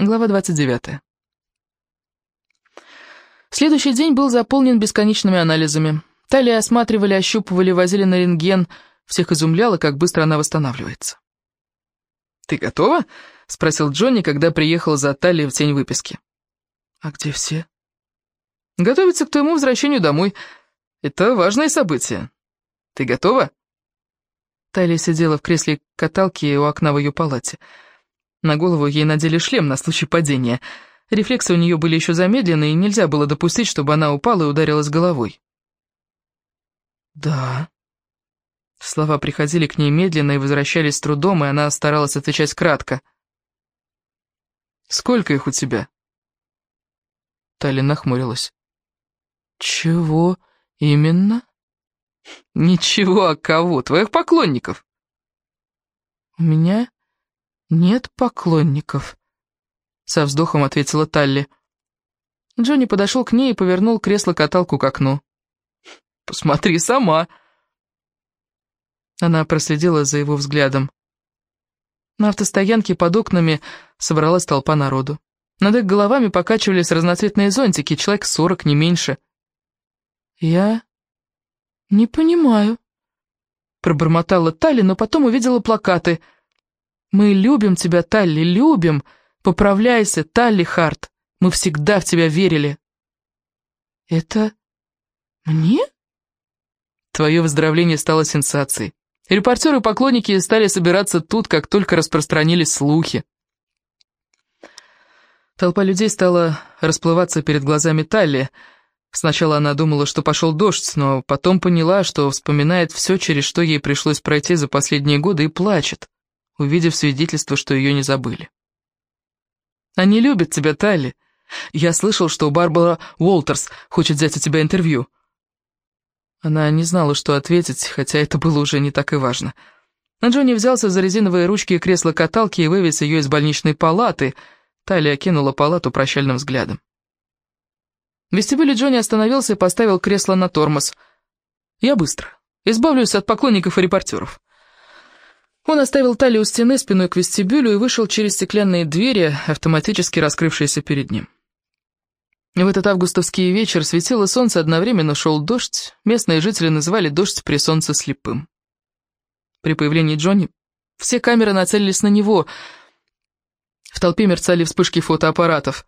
Глава 29. Следующий день был заполнен бесконечными анализами. Талия осматривали, ощупывали, возили на рентген. Всех изумляло, как быстро она восстанавливается. «Ты готова?» — спросил Джонни, когда приехал за Талией в тень выписки. «А где все?» «Готовятся к твоему возвращению домой. Это важное событие. Ты готова?» Талия сидела в кресле каталки у окна в ее палате. На голову ей надели шлем на случай падения. Рефлексы у нее были еще замедлены, и нельзя было допустить, чтобы она упала и ударилась головой. «Да». Слова приходили к ней медленно и возвращались с трудом, и она старалась отвечать кратко. «Сколько их у тебя?» Талия нахмурилась. «Чего именно?» «Ничего, а кого? Твоих поклонников?» «У меня нет поклонников», — со вздохом ответила Талли. Джонни подошел к ней и повернул кресло-каталку к окну. «Посмотри сама!» Она проследила за его взглядом. На автостоянке под окнами собралась толпа народу. Над их головами покачивались разноцветные зонтики, человек сорок, не меньше. «Я «Не понимаю», — пробормотала Талли, но потом увидела плакаты. «Мы любим тебя, Талли, любим! Поправляйся, Талли Харт! Мы всегда в тебя верили!» «Это мне?» Твое выздоровление стало сенсацией. Репортеры и поклонники стали собираться тут, как только распространились слухи. Толпа людей стала расплываться перед глазами Талли, — Сначала она думала, что пошел дождь, но потом поняла, что вспоминает все, через что ей пришлось пройти за последние годы, и плачет, увидев свидетельство, что ее не забыли. «Они любят тебя, Талли. Я слышал, что Барбара Уолтерс хочет взять у тебя интервью». Она не знала, что ответить, хотя это было уже не так и важно. Но Джонни взялся за резиновые ручки кресла-каталки и вывез ее из больничной палаты. Талия кинула палату прощальным взглядом. В вестибюле Джонни остановился и поставил кресло на тормоз. «Я быстро. Избавлюсь от поклонников и репортеров». Он оставил талию у стены спиной к вестибюлю и вышел через стеклянные двери, автоматически раскрывшиеся перед ним. В этот августовский вечер светило солнце, одновременно шел дождь. Местные жители называли дождь при солнце слепым. При появлении Джонни все камеры нацелились на него. В толпе мерцали вспышки фотоаппаратов.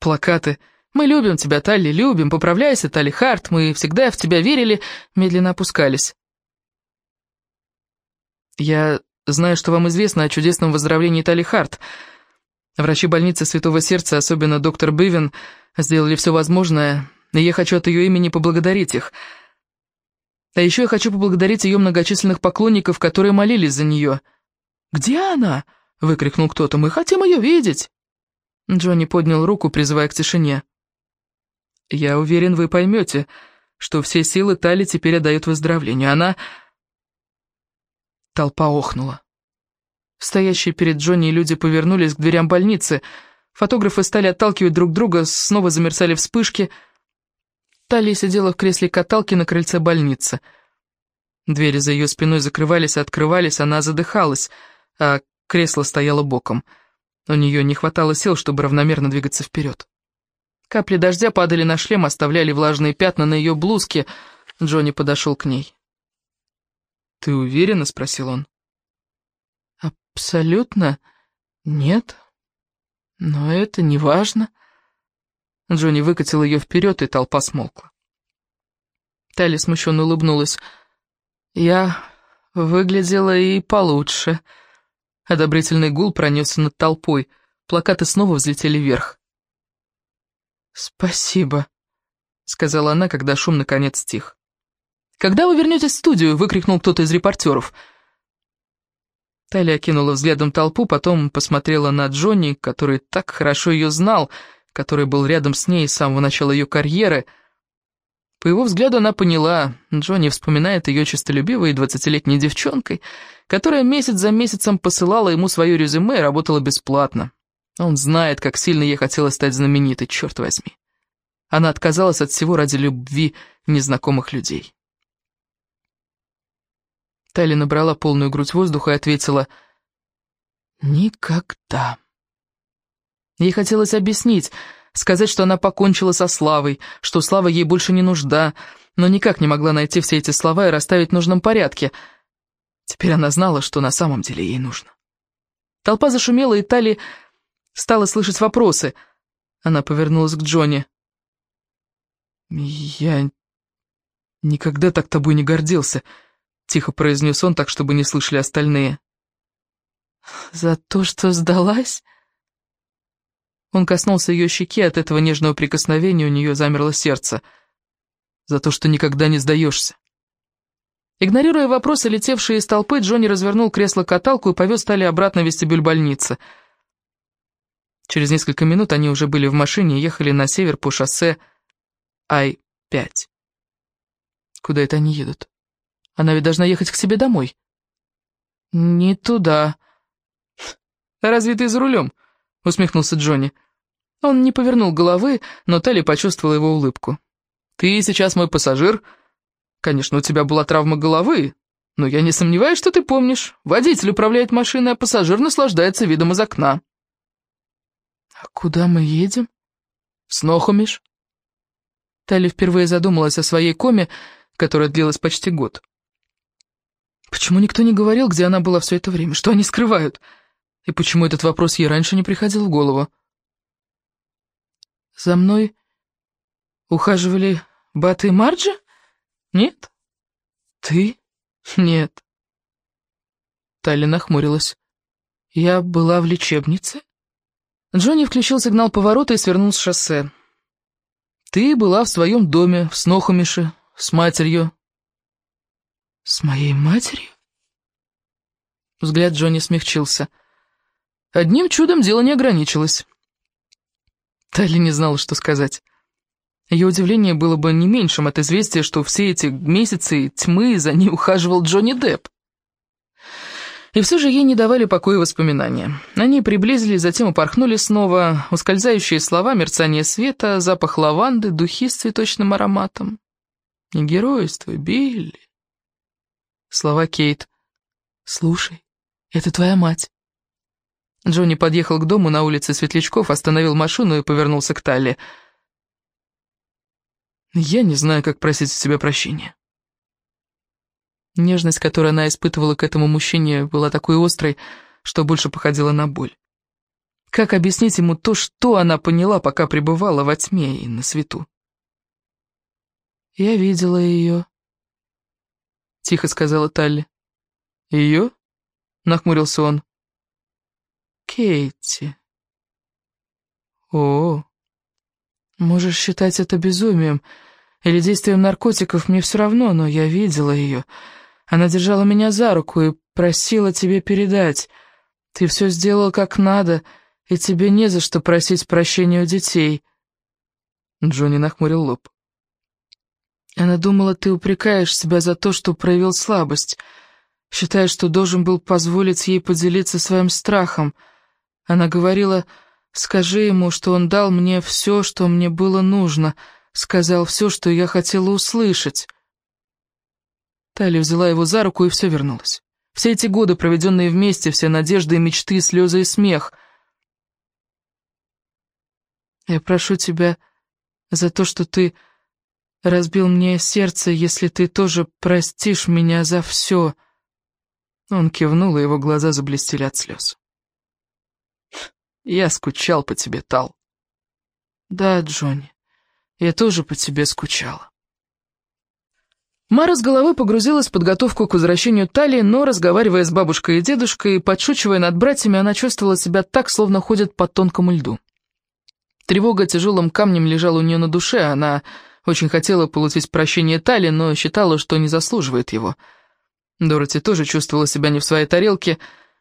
Плакаты — «Мы любим тебя, Талли, любим, поправляйся, Талли Харт, мы всегда в тебя верили», медленно опускались. «Я знаю, что вам известно о чудесном выздоровлении Талли Харт. Врачи больницы Святого Сердца, особенно доктор Бивен, сделали все возможное, и я хочу от ее имени поблагодарить их. А еще я хочу поблагодарить ее многочисленных поклонников, которые молились за нее». «Где она?» — выкрикнул кто-то. «Мы хотим ее видеть!» Джонни поднял руку, призывая к тишине. Я уверен, вы поймете, что все силы Тали теперь отдают выздоровлению. Она...» Толпа охнула. Стоящие перед Джонни люди повернулись к дверям больницы. Фотографы стали отталкивать друг друга, снова замерцали вспышки. Талия сидела в кресле каталки на крыльце больницы. Двери за ее спиной закрывались и открывались, она задыхалась, а кресло стояло боком. У нее не хватало сил, чтобы равномерно двигаться вперед. Капли дождя падали на шлем, оставляли влажные пятна на ее блузке. Джонни подошел к ней. «Ты уверена?» — спросил он. «Абсолютно нет. Но это не важно». Джонни выкатил ее вперед, и толпа смолкла. Тали смущенно улыбнулась. «Я выглядела и получше». Одобрительный гул пронесся над толпой. Плакаты снова взлетели вверх. «Спасибо», — сказала она, когда шум наконец стих. «Когда вы вернетесь в студию?» — выкрикнул кто-то из репортеров. Талия кинула взглядом толпу, потом посмотрела на Джонни, который так хорошо ее знал, который был рядом с ней с самого начала ее карьеры. По его взгляду она поняла, Джонни вспоминает ее честолюбивой двадцатилетней девчонкой, которая месяц за месяцем посылала ему свое резюме и работала бесплатно. Он знает, как сильно ей хотелось стать знаменитой, черт возьми. Она отказалась от всего ради любви незнакомых людей. Тайли набрала полную грудь воздуха и ответила «Никогда». Ей хотелось объяснить, сказать, что она покончила со Славой, что Слава ей больше не нужда, но никак не могла найти все эти слова и расставить в нужном порядке. Теперь она знала, что на самом деле ей нужно. Толпа зашумела, и Тали стала слышать вопросы. Она повернулась к Джонни. «Я никогда так тобой не гордился», — тихо произнес он так, чтобы не слышали остальные. «За то, что сдалась?» Он коснулся ее щеки, от этого нежного прикосновения у нее замерло сердце. «За то, что никогда не сдаешься». Игнорируя вопросы, летевшие из толпы, Джонни развернул кресло-каталку и повез Тали обратно в вестибюль больницы. Через несколько минут они уже были в машине и ехали на север по шоссе Ай-5. Куда это они едут? Она ведь должна ехать к себе домой. Не туда. Разве ты за рулем? Усмехнулся Джонни. Он не повернул головы, но Тали почувствовала его улыбку. «Ты сейчас мой пассажир. Конечно, у тебя была травма головы, но я не сомневаюсь, что ты помнишь. Водитель управляет машиной, а пассажир наслаждается видом из окна». «А куда мы едем?» «Снохумиш». Тали впервые задумалась о своей коме, которая длилась почти год. Почему никто не говорил, где она была все это время? Что они скрывают? И почему этот вопрос ей раньше не приходил в голову? За мной ухаживали Бат и Марджи? Нет? Ты? Нет. Талли нахмурилась. Я была в лечебнице? Джонни включил сигнал поворота и свернул с шоссе. Ты была в своем доме, в Снохумише, с матерью. С моей матерью? Взгляд Джонни смягчился. Одним чудом дело не ограничилось. Талли не знала, что сказать. Ее удивление было бы не меньшим от известия, что все эти месяцы тьмы за ней ухаживал Джонни Депп. И все же ей не давали покоя воспоминания. Они приблизились, затем упорхнули снова, ускользающие слова, мерцание света, запах лаванды, духи с цветочным ароматом. «Не геройствуй, Билли!» Слова Кейт. «Слушай, это твоя мать». Джонни подъехал к дому на улице Светлячков, остановил машину и повернулся к Талли. «Я не знаю, как просить у тебя прощения». Нежность, которую она испытывала к этому мужчине, была такой острой, что больше походила на боль. Как объяснить ему то, что она поняла, пока пребывала во тьме и на свету? «Я видела ее», — тихо сказала Талли. «Ее?» — нахмурился он. «Кейти». «О, можешь считать это безумием или действием наркотиков, мне все равно, но я видела ее». Она держала меня за руку и просила тебе передать. Ты все сделал как надо, и тебе не за что просить прощения у детей». Джонни нахмурил лоб. Она думала, ты упрекаешь себя за то, что проявил слабость. Считаешь, что должен был позволить ей поделиться своим страхом. Она говорила, скажи ему, что он дал мне все, что мне было нужно, сказал все, что я хотела услышать. Талия взяла его за руку, и все вернулось. Все эти годы, проведенные вместе, все надежды и мечты, слезы и смех. Я прошу тебя за то, что ты разбил мне сердце, если ты тоже простишь меня за все. Он кивнул, и его глаза заблестели от слез. Я скучал по тебе, Тал. Да, Джонни, я тоже по тебе скучала. Мара с головой погрузилась в подготовку к возвращению Талии, но, разговаривая с бабушкой и дедушкой, подшучивая над братьями, она чувствовала себя так, словно ходит по тонкому льду. Тревога тяжелым камнем лежала у нее на душе, она очень хотела получить прощение Тали, но считала, что не заслуживает его. Дороти тоже чувствовала себя не в своей тарелке.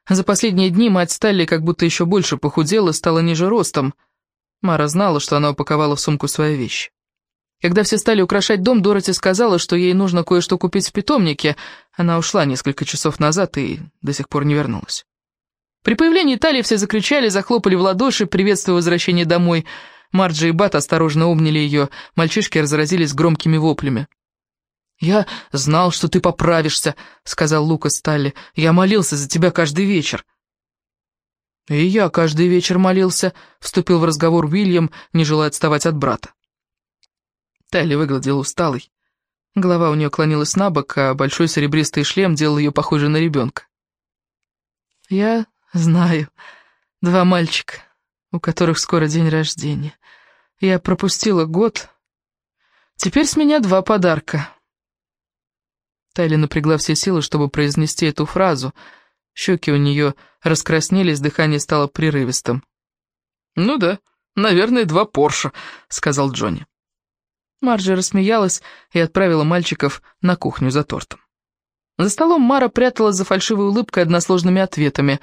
За последние дни мать Талли как будто еще больше похудела, стала ниже ростом. Мара знала, что она упаковала в сумку свои вещи. Когда все стали украшать дом, Дороти сказала, что ей нужно кое-что купить в питомнике. Она ушла несколько часов назад и до сих пор не вернулась. При появлении Тали все закричали, захлопали в ладоши, приветствуя возвращение домой. Марджи и Бат осторожно обняли ее, мальчишки разразились громкими воплями. «Я знал, что ты поправишься», — сказал Лукас Талли. «Я молился за тебя каждый вечер». «И я каждый вечер молился», — вступил в разговор Уильям, не желая отставать от брата. Талли выглядела усталой. Голова у нее клонилась на бок, а большой серебристый шлем делал ее похожей на ребенка. «Я знаю. Два мальчика, у которых скоро день рождения. Я пропустила год. Теперь с меня два подарка». Тайли напрягла все силы, чтобы произнести эту фразу. Щеки у нее раскраснелись, дыхание стало прерывистым. «Ну да, наверное, два Порша», — сказал Джонни. Марджи рассмеялась и отправила мальчиков на кухню за тортом. За столом Мара пряталась за фальшивой улыбкой односложными ответами.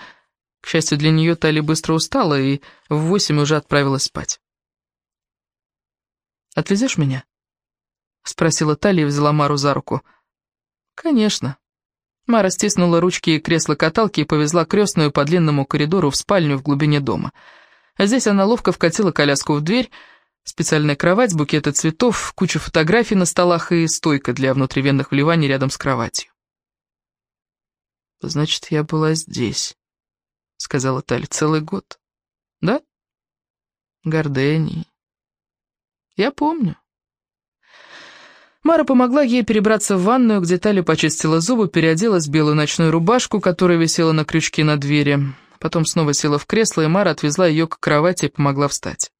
К счастью для нее, Тали быстро устала и в восемь уже отправилась спать. «Отвезешь меня?» — спросила Тали и взяла Мару за руку. «Конечно». Мара стиснула ручки кресла-каталки и повезла крестную по длинному коридору в спальню в глубине дома. Здесь она ловко вкатила коляску в дверь, Специальная кровать, букеты цветов, куча фотографий на столах и стойка для внутривенных вливаний рядом с кроватью. «Значит, я была здесь», — сказала Таль, — «целый год». «Да?» «Гордений». «Я помню». Мара помогла ей перебраться в ванную, где Таля почистила зубы, переоделась в белую ночную рубашку, которая висела на крючке на двери. Потом снова села в кресло, и Мара отвезла ее к кровати и помогла встать.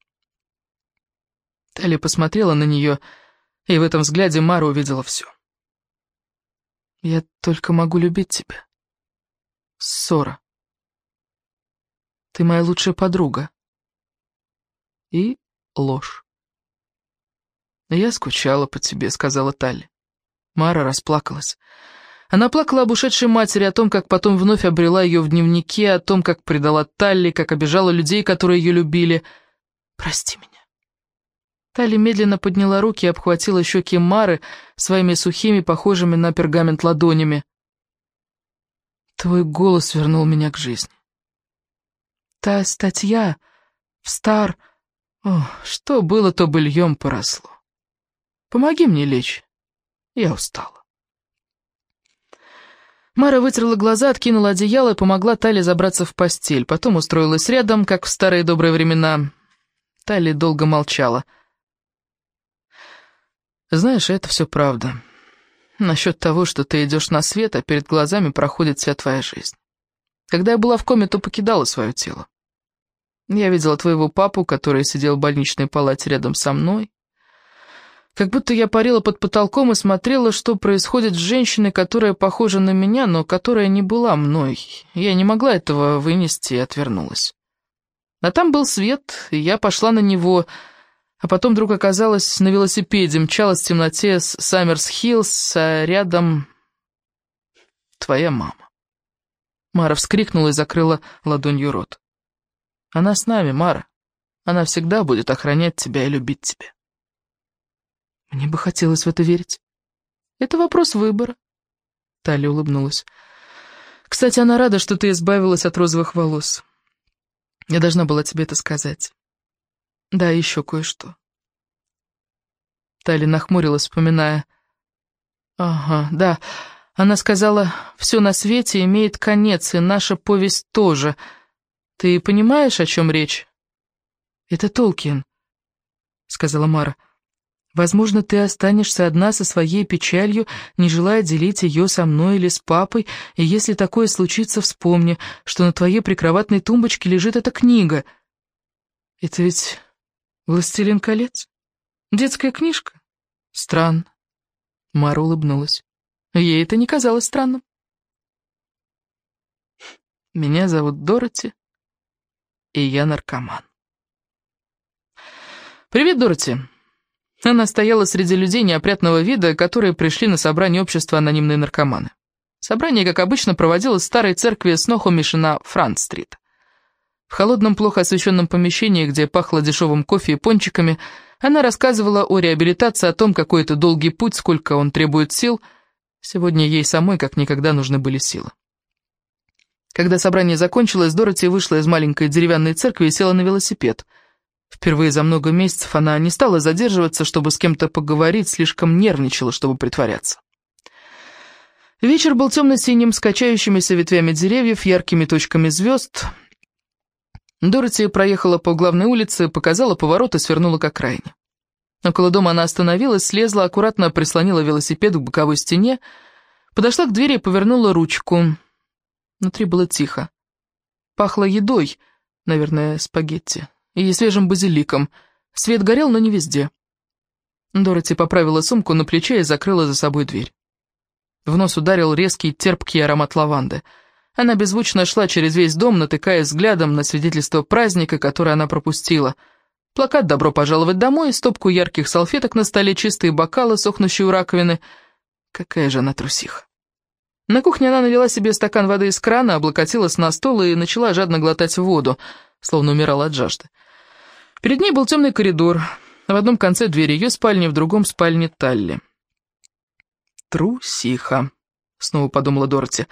Талия посмотрела на нее, и в этом взгляде Мара увидела все. «Я только могу любить тебя. Ссора. Ты моя лучшая подруга. И ложь. «Я скучала по тебе», — сказала Талли. Мара расплакалась. Она плакала об ушедшей матери, о том, как потом вновь обрела ее в дневнике, о том, как предала Талли, как обижала людей, которые ее любили. «Прости меня. Тали медленно подняла руки и обхватила щеки Мары своими сухими, похожими на пергамент ладонями. Твой голос вернул меня к жизни. Та статья в стар... О, что было, то быльем поросло. Помоги мне лечь. Я устала. Мара вытерла глаза, откинула одеяло и помогла Тале забраться в постель. Потом устроилась рядом, как в старые добрые времена. Тали долго молчала. — знаешь, это все правда. Насчет того, что ты идешь на свет, а перед глазами проходит вся твоя жизнь. Когда я была в коме, то покидала свое тело. Я видела твоего папу, который сидел в больничной палате рядом со мной. Как будто я парила под потолком и смотрела, что происходит с женщиной, которая похожа на меня, но которая не была мной. Я не могла этого вынести и отвернулась. А там был свет, и я пошла на него, а потом вдруг оказалась на велосипеде, мчалась в темноте с Саммерс-Хиллз, а рядом твоя мама. Мара вскрикнула и закрыла ладонью рот. Она с нами, Мара. Она всегда будет охранять тебя и любить тебя. Мне бы хотелось в это верить. Это вопрос выбора. Талия улыбнулась. Кстати, она рада, что ты избавилась от розовых волос. Я должна была тебе это сказать. Да, еще кое-что. Тали нахмурилась, вспоминая. Ага, да. Она сказала, все на свете имеет конец, и наша повесть тоже. Ты понимаешь, о чем речь? Это Толкин, сказала Мара. Возможно, ты останешься одна со своей печалью, не желая делить ее со мной или с папой, и если такое случится, вспомни, что на твоей прикроватной тумбочке лежит эта книга. Это ведь «Властелин колец? Детская книжка? Странно». Мара улыбнулась. Ей это не казалось странным. «Меня зовут Дороти, и я наркоман». «Привет, Дороти». Она стояла среди людей неопрятного вида, которые пришли на собрание общества анонимные наркоманы. Собрание, как обычно, проводилось в старой церкви Снохомиши на Франц-стрит. В холодном, плохо освещенном помещении, где пахло дешевым кофе и пончиками, она рассказывала о реабилитации, о том, какой это долгий путь, сколько он требует сил. Сегодня ей самой как никогда нужны были силы. Когда собрание закончилось, Дороти вышла из маленькой деревянной церкви и села на велосипед. Впервые за много месяцев она не стала задерживаться, чтобы с кем-то поговорить, слишком нервничала, чтобы притворяться. Вечер был темно-синим, с качающимися ветвями деревьев, яркими точками звезд — Дороти проехала по главной улице, показала поворот и свернула к окраине. Около дома она остановилась, слезла, аккуратно прислонила велосипед к боковой стене, подошла к двери и повернула ручку. Внутри было тихо. Пахло едой, наверное, спагетти, и свежим базиликом. Свет горел, но не везде. Дороти поправила сумку на плече и закрыла за собой дверь. В нос ударил резкий терпкий аромат лаванды. Она беззвучно шла через весь дом, натыкаясь взглядом на свидетельство праздника, которое она пропустила. Плакат «Добро пожаловать домой», стопку ярких салфеток на столе, чистые бокалы, сохнущие у раковины. Какая же она трусиха. На кухне она налила себе стакан воды из крана, облокотилась на стол и начала жадно глотать воду, словно умирала от жажды. Перед ней был темный коридор. В одном конце двери ее спальни, в другом спальне Талли. «Трусиха», — снова подумала Дороти.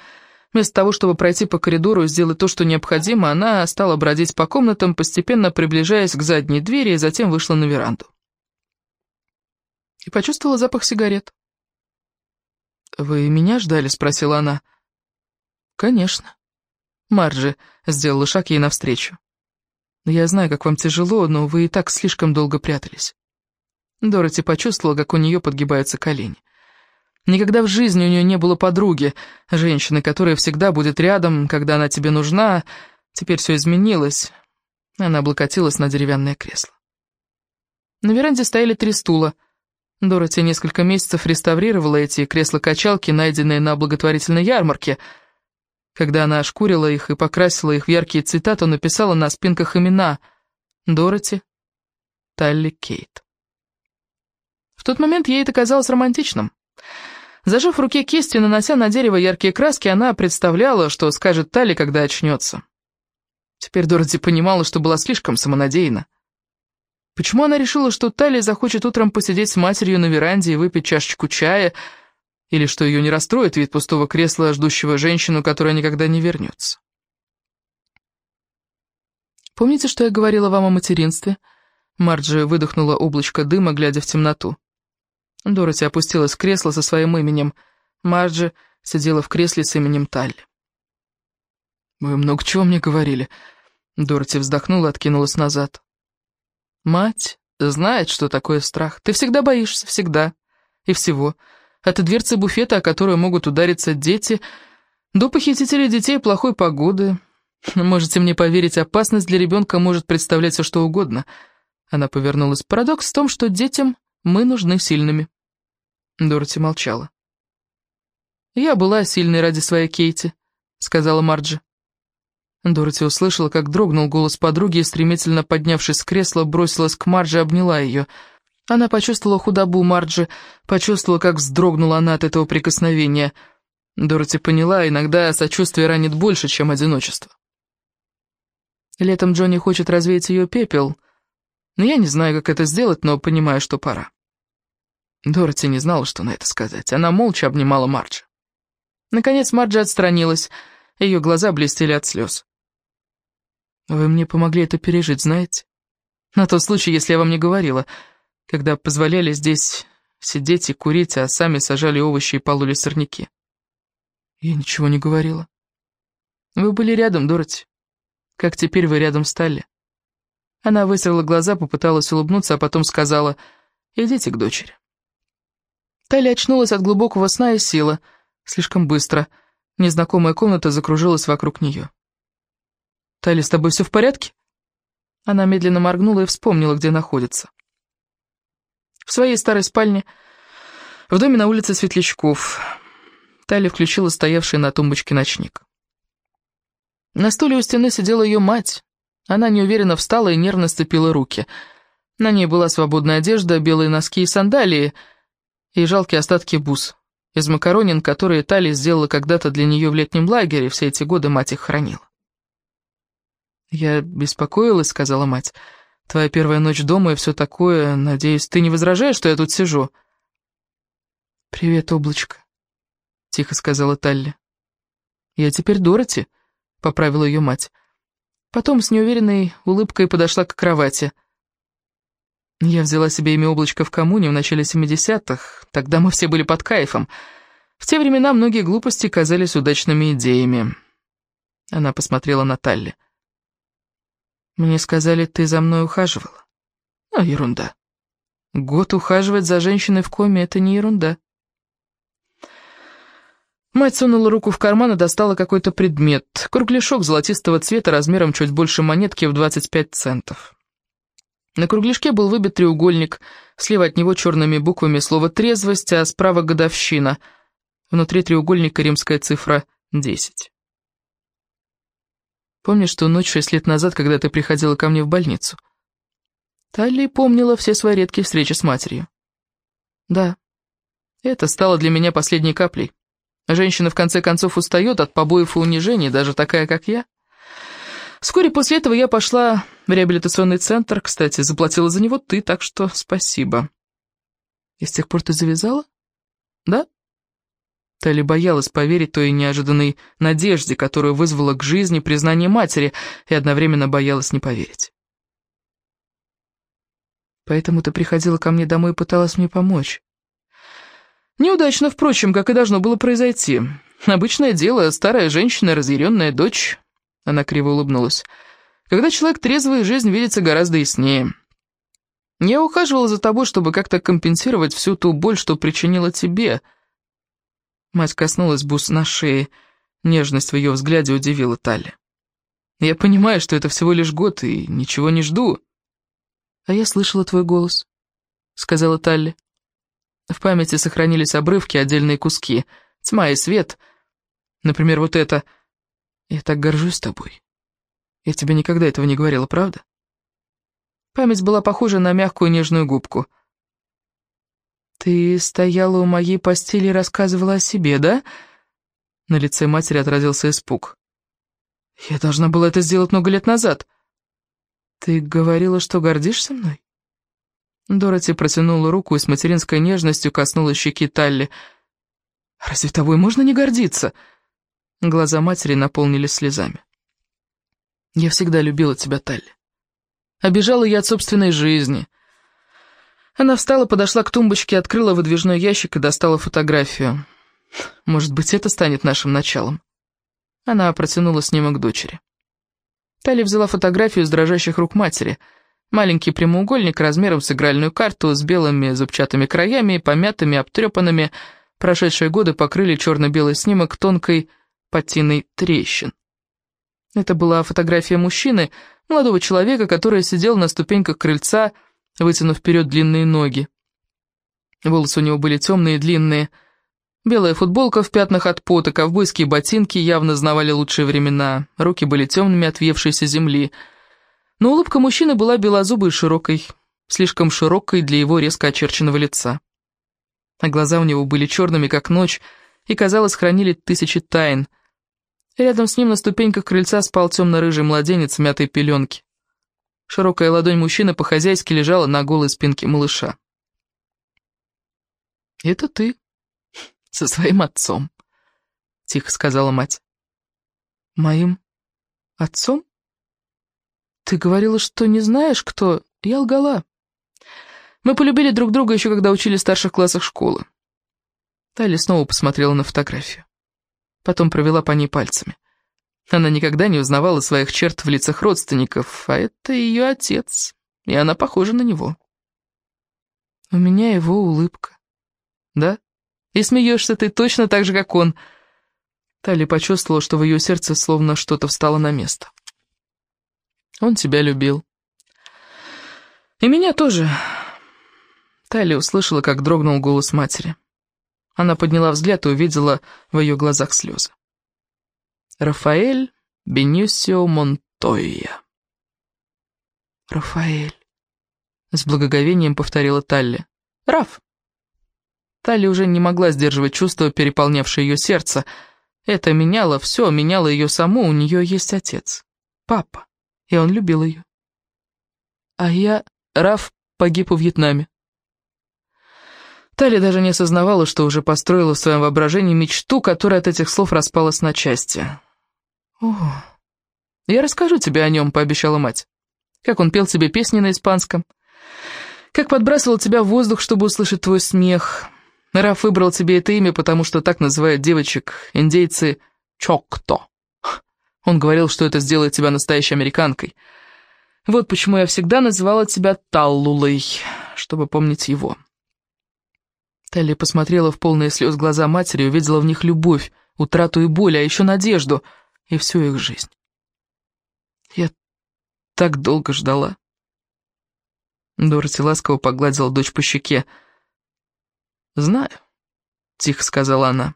Вместо того, чтобы пройти по коридору и сделать то, что необходимо, она стала бродить по комнатам, постепенно приближаясь к задней двери, и затем вышла на веранду. И почувствовала запах сигарет. «Вы меня ждали?» — спросила она. «Конечно». Марджи сделала шаг ей навстречу. «Я знаю, как вам тяжело, но вы и так слишком долго прятались». Дороти почувствовала, как у нее подгибаются колени. Никогда в жизни у нее не было подруги, женщины, которая всегда будет рядом, когда она тебе нужна. Теперь все изменилось. Она облокотилась на деревянное кресло. На веранде стояли три стула. Дороти несколько месяцев реставрировала эти кресла-качалки, найденные на благотворительной ярмарке. Когда она ошкурила их и покрасила их в яркие цвета, то написала на спинках имена Дороти, Талли, Кейт. В тот момент ей это казалось романтичным. Зажав в руке кисть и нанося на дерево яркие краски, она представляла, что скажет Тали, когда очнется. Теперь Дороти понимала, что была слишком самонадеяна. Почему она решила, что Тали захочет утром посидеть с матерью на веранде и выпить чашечку чая, или что ее не расстроит вид пустого кресла, ждущего женщину, которая никогда не вернется? «Помните, что я говорила вам о материнстве?» Марджи выдохнула облачко дыма, глядя в темноту. Дороти опустилась в кресло со своим именем. Марджи сидела в кресле с именем Талли. «Вы много чего мне говорили». Дороти вздохнула, откинулась назад. «Мать знает, что такое страх. Ты всегда боишься, всегда. И всего. От дверцы буфета, о которую могут удариться дети, до похитителей детей плохой погоды. Можете мне поверить, опасность для ребенка может представлять все что угодно». Она повернулась. «Парадокс в том, что детям мы нужны сильными». Дороти молчала. «Я была сильной ради своей Кейти», — сказала Марджи. Дороти услышала, как дрогнул голос подруги и, стремительно поднявшись с кресла, бросилась к Марджи обняла ее. Она почувствовала худобу Марджи, почувствовала, как вздрогнула она от этого прикосновения. Дороти поняла, иногда сочувствие ранит больше, чем одиночество. Летом Джонни хочет развеять ее пепел. Но я не знаю, как это сделать, но понимаю, что пора. Дороти не знала, что на это сказать. Она молча обнимала Марджи. Наконец Марджи отстранилась, ее глаза блестели от слез. «Вы мне помогли это пережить, знаете? На тот случай, если я вам не говорила, когда позволяли здесь сидеть и курить, а сами сажали овощи и пололи сорняки. Я ничего не говорила. Вы были рядом, Дороти. Как теперь вы рядом стали?» Она высерла глаза, попыталась улыбнуться, а потом сказала «Идите к дочери». Талия очнулась от глубокого сна и села. Слишком быстро. Незнакомая комната закружилась вокруг нее. «Тали, с тобой все в порядке?» Она медленно моргнула и вспомнила, где находится. В своей старой спальне, в доме на улице Светлячков. Тали включила стоявший на тумбочке ночник. На стуле у стены сидела ее мать. Она неуверенно встала и нервно сцепила руки. На ней была свободная одежда, белые носки и сандалии — и жалкие остатки бус из макаронин, которые Тали сделала когда-то для нее в летнем лагере, все эти годы мать их хранила. «Я беспокоилась», — сказала мать. «Твоя первая ночь дома и все такое. Надеюсь, ты не возражаешь, что я тут сижу?» «Привет, облачко», — тихо сказала Талли. «Я теперь Дороти», — поправила ее мать. Потом с неуверенной улыбкой подошла к кровати — я взяла себе имя Облачко в коммуне в начале 70-х, тогда мы все были под кайфом. В те времена многие глупости казались удачными идеями. Она посмотрела на Талли. Мне сказали, ты за мной ухаживала. А, ерунда. Год ухаживать за женщиной в коме — это не ерунда. Мать сунула руку в карман и достала какой-то предмет. Кругляшок золотистого цвета размером чуть больше монетки в 25 центов. На кругляшке был выбит треугольник, слева от него черными буквами слово «трезвость», а справа «годовщина». Внутри треугольника римская цифра 10. Помнишь ту ночь шесть лет назад, когда ты приходила ко мне в больницу? Талли помнила все свои редкие встречи с матерью. Да, это стало для меня последней каплей. Женщина в конце концов устает от побоев и унижений, даже такая, как я. Вскоре после этого я пошла в реабилитационный центр. Кстати, заплатила за него ты, так что спасибо. И с тех пор ты завязала? Да? Тали боялась поверить той неожиданной надежде, которую вызвала к жизни признание матери, и одновременно боялась не поверить. Поэтому ты приходила ко мне домой и пыталась мне помочь. Неудачно, впрочем, как и должно было произойти. Обычное дело, старая женщина, разъяренная дочь. Она криво улыбнулась. Когда человек трезвый, жизнь видится гораздо яснее. Я ухаживала за тобой, чтобы как-то компенсировать всю ту боль, что причинила тебе. Мать коснулась бус на шее. Нежность в ее взгляде удивила Талли. Я понимаю, что это всего лишь год, и ничего не жду. А я слышала твой голос, сказала Талли. В памяти сохранились обрывки, отдельные куски. Тьма и свет. Например, вот это. «Я так горжусь тобой. Я тебе никогда этого не говорила, правда?» Память была похожа на мягкую нежную губку. «Ты стояла у моей постели и рассказывала о себе, да?» На лице матери отразился испуг. «Я должна была это сделать много лет назад. Ты говорила, что гордишься мной?» Дороти протянула руку и с материнской нежностью коснулась щеки Талли. «Разве тобой можно не гордиться?» Глаза матери наполнились слезами. «Я всегда любила тебя, Талли. Обижала я от собственной жизни». Она встала, подошла к тумбочке, открыла выдвижной ящик и достала фотографию. «Может быть, это станет нашим началом?» Она протянула снимок дочери. Талли взяла фотографию с дрожащих рук матери — Маленький прямоугольник размером с игральную карту, с белыми зубчатыми краями, помятыми, обтрепанными. Прошедшие годы покрыли черно-белый снимок тонкой патиной трещин. Это была фотография мужчины, молодого человека, который сидел на ступеньках крыльца, вытянув вперед длинные ноги. Волосы у него были темные и длинные. Белая футболка в пятнах от пота, ковбойские ботинки явно знавали лучшие времена. Руки были темными от въевшейся земли — но улыбка мужчины была белозубой и широкой, слишком широкой для его резко очерченного лица. А глаза у него были черными, как ночь, и, казалось, хранили тысячи тайн. Рядом с ним на ступеньках крыльца спал темно-рыжий младенец мятой пеленке. Широкая ладонь мужчины по-хозяйски лежала на голой спинке малыша. «Это ты, со своим отцом», — тихо сказала мать. «Моим отцом?» «Ты говорила, что не знаешь, кто...» Я лгала. Мы полюбили друг друга еще когда учили в старших классах школы. Тайли снова посмотрела на фотографию. Потом провела по ней пальцами. Она никогда не узнавала своих черт в лицах родственников, а это ее отец, и она похожа на него. У меня его улыбка. Да? И смеешься ты точно так же, как он. Тали почувствовала, что в ее сердце словно что-то встало на место. Он тебя любил. И меня тоже. Тайли услышала, как дрогнул голос матери. Она подняла взгляд и увидела в ее глазах слезы. Рафаэль Бенюсио Монтойя. «Рафаэль», — с благоговением повторила Талли. «Раф». Талли уже не могла сдерживать чувство, переполнявшее ее сердце. Это меняло все, меняло ее саму, у нее есть отец. Папа и он любил ее. А я, Раф, погиб во Вьетнаме. Талия даже не осознавала, что уже построила в своем воображении мечту, которая от этих слов распалась на части. «О, я расскажу тебе о нем», — пообещала мать. «Как он пел тебе песни на испанском, как подбрасывал тебя в воздух, чтобы услышать твой смех. Раф выбрал тебе это имя, потому что так называют девочек индейцы Чокто. Он говорил, что это сделает тебя настоящей американкой. Вот почему я всегда называла тебя Таллулой, чтобы помнить его. Талли посмотрела в полные слез глаза матери и увидела в них любовь, утрату и боль, а еще надежду и всю их жизнь. Я так долго ждала. Дороти ласково погладила дочь по щеке. «Знаю», — тихо сказала она.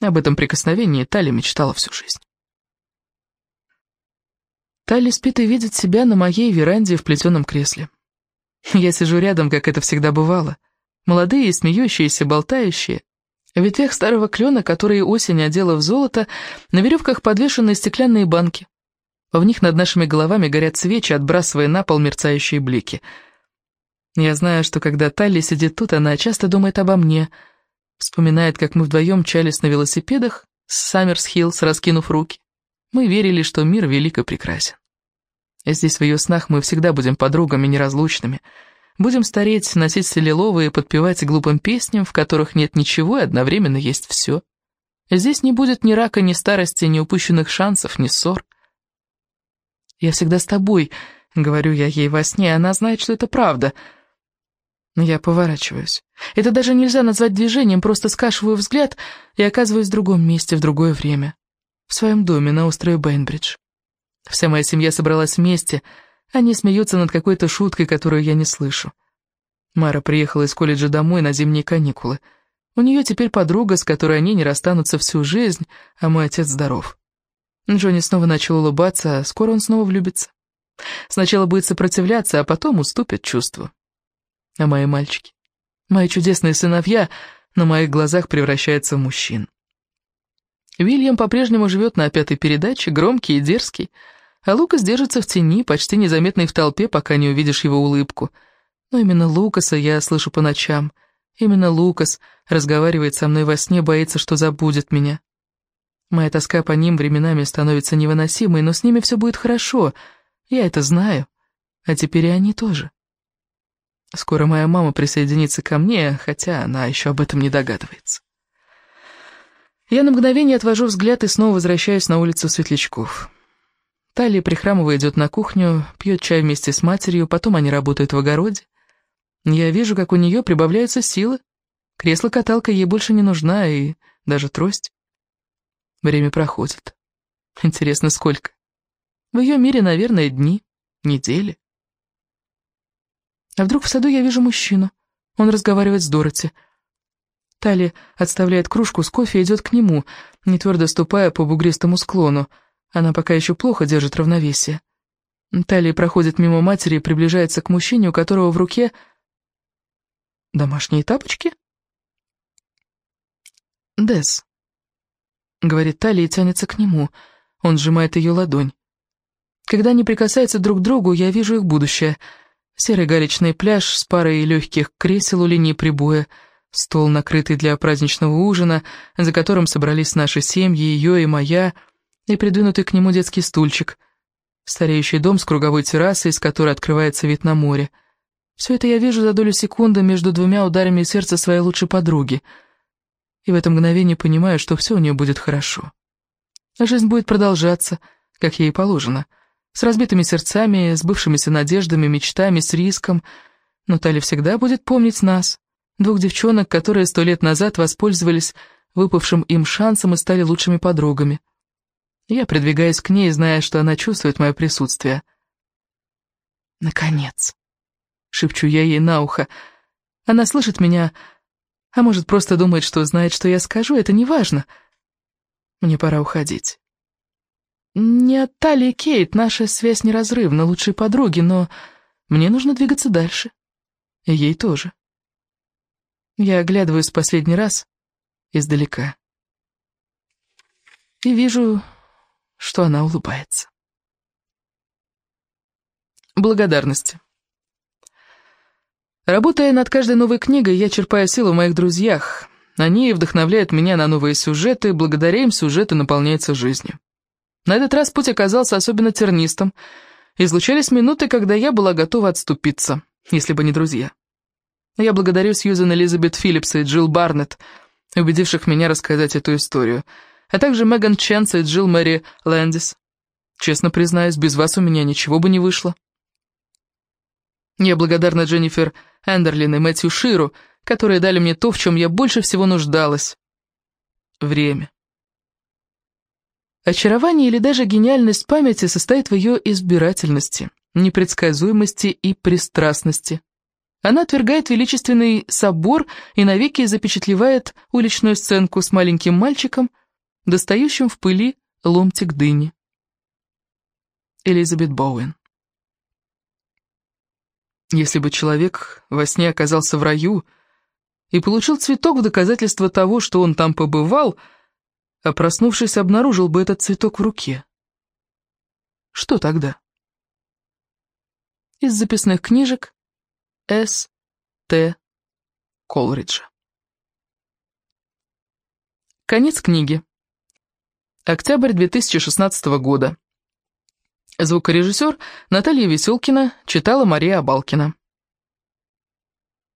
Об этом прикосновении Талли мечтала всю жизнь. Талли спит и видит себя на моей веранде в плетеном кресле. Я сижу рядом, как это всегда бывало. Молодые, смеющиеся, болтающие. В ветвях старого клена, которые осень одела в золото, на веревках подвешены стеклянные банки. В них над нашими головами горят свечи, отбрасывая на пол мерцающие блики. Я знаю, что когда Талли сидит тут, она часто думает обо мне. Вспоминает, как мы вдвоем мчались на велосипедах с Саммерс-Хиллс, раскинув руки. Мы верили, что мир велик и прекрасен. Здесь в ее снах мы всегда будем подругами неразлучными. Будем стареть, носить все лиловое и подпевать глупым песням, в которых нет ничего и одновременно есть все. Здесь не будет ни рака, ни старости, ни упущенных шансов, ни ссор. «Я всегда с тобой», — говорю я ей во сне, она знает, что это правда. Я поворачиваюсь. Это даже нельзя назвать движением, просто скашиваю взгляд и оказываюсь в другом месте, в другое время. В своем доме на острове Бейнбридж. Вся моя семья собралась вместе, они смеются над какой-то шуткой, которую я не слышу. Мара приехала из колледжа домой на зимние каникулы. У нее теперь подруга, с которой они не расстанутся всю жизнь, а мой отец здоров. Джонни снова начал улыбаться, а скоро он снова влюбится. Сначала будет сопротивляться, а потом уступит чувству. А мои мальчики, мои чудесные сыновья на моих глазах превращаются в мужчин. Вильям по-прежнему живет на пятой передаче, громкий и дерзкий, а Лукас держится в тени, почти незаметный в толпе, пока не увидишь его улыбку. Но именно Лукаса я слышу по ночам. Именно Лукас разговаривает со мной во сне, боится, что забудет меня. Моя тоска по ним временами становится невыносимой, но с ними все будет хорошо. Я это знаю. А теперь и они тоже. Скоро моя мама присоединится ко мне, хотя она еще об этом не догадывается. Я на мгновение отвожу взгляд и снова возвращаюсь на улицу Светлячков. Талия, прихрамывая, идет на кухню, пьет чай вместе с матерью, потом они работают в огороде. Я вижу, как у нее прибавляются силы. Кресло-каталка ей больше не нужна, и даже трость. Время проходит. Интересно, сколько? В ее мире, наверное, дни, недели. А вдруг в саду я вижу мужчину. Он разговаривает с Дороти. Тали отставляет кружку с кофе и идет к нему, не твердо ступая по бугристому склону. Она пока еще плохо держит равновесие. Тали проходит мимо матери и приближается к мужчине, у которого в руке... Домашние тапочки? Дес. — говорит Талия и тянется к нему. Он сжимает ее ладонь. Когда они прикасаются друг к другу, я вижу их будущее. Серый галечный пляж с парой легких кресел у линии прибоя, стол, накрытый для праздничного ужина, за которым собрались наши семьи, ее и моя, и придвинутый к нему детский стульчик, стареющий дом с круговой террасой, из которой открывается вид на море. Все это я вижу за долю секунды между двумя ударами сердца своей лучшей подруги — и в это мгновение понимаю, что все у нее будет хорошо. Жизнь будет продолжаться, как ей положено, с разбитыми сердцами, с бывшимися надеждами, мечтами, с риском, но Тали всегда будет помнить нас, двух девчонок, которые сто лет назад воспользовались выпавшим им шансом и стали лучшими подругами. Я придвигаюсь к ней, зная, что она чувствует мое присутствие. «Наконец!» — шепчу я ей на ухо. Она слышит меня, а может, просто думает, что знает, что я скажу, это не важно. Мне пора уходить. Не от Тали Кейт, наша связь неразрывна, лучшие подруги, но мне нужно двигаться дальше. И ей тоже. Я оглядываюсь последний раз издалека. И вижу, что она улыбается. Благодарности. Работая над каждой новой книгой, я черпаю силу в моих друзьях. Они вдохновляют меня на новые сюжеты, благодаря им сюжеты наполняются жизнью. На этот раз путь оказался особенно тернистым. Излучались минуты, когда я была готова отступиться, если бы не друзья. Я благодарю Сьюзен Элизабет Филлипс и Джилл Барнетт, убедивших меня рассказать эту историю, а также Меган Ченс и Джилл Мэри Лэндис. Честно признаюсь, без вас у меня ничего бы не вышло. Я благодарна Дженнифер Эндерлин и Мэтью Ширу, которые дали мне то, в чем я больше всего нуждалась. Время. Очарование или даже гениальность памяти состоит в ее избирательности, непредсказуемости и пристрастности. Она отвергает величественный собор и навеки запечатлевает уличную сценку с маленьким мальчиком, достающим в пыли ломтик дыни. Элизабет Боуэн Если бы человек во сне оказался в раю и получил цветок в доказательство того, что он там побывал, а проснувшись, обнаружил бы этот цветок в руке, что тогда? Из записных книжек С. Т. Колриджа. Конец книги. Октябрь 2016 года. Звукорежиссер Наталья Веселкина читала Мария Абалкина.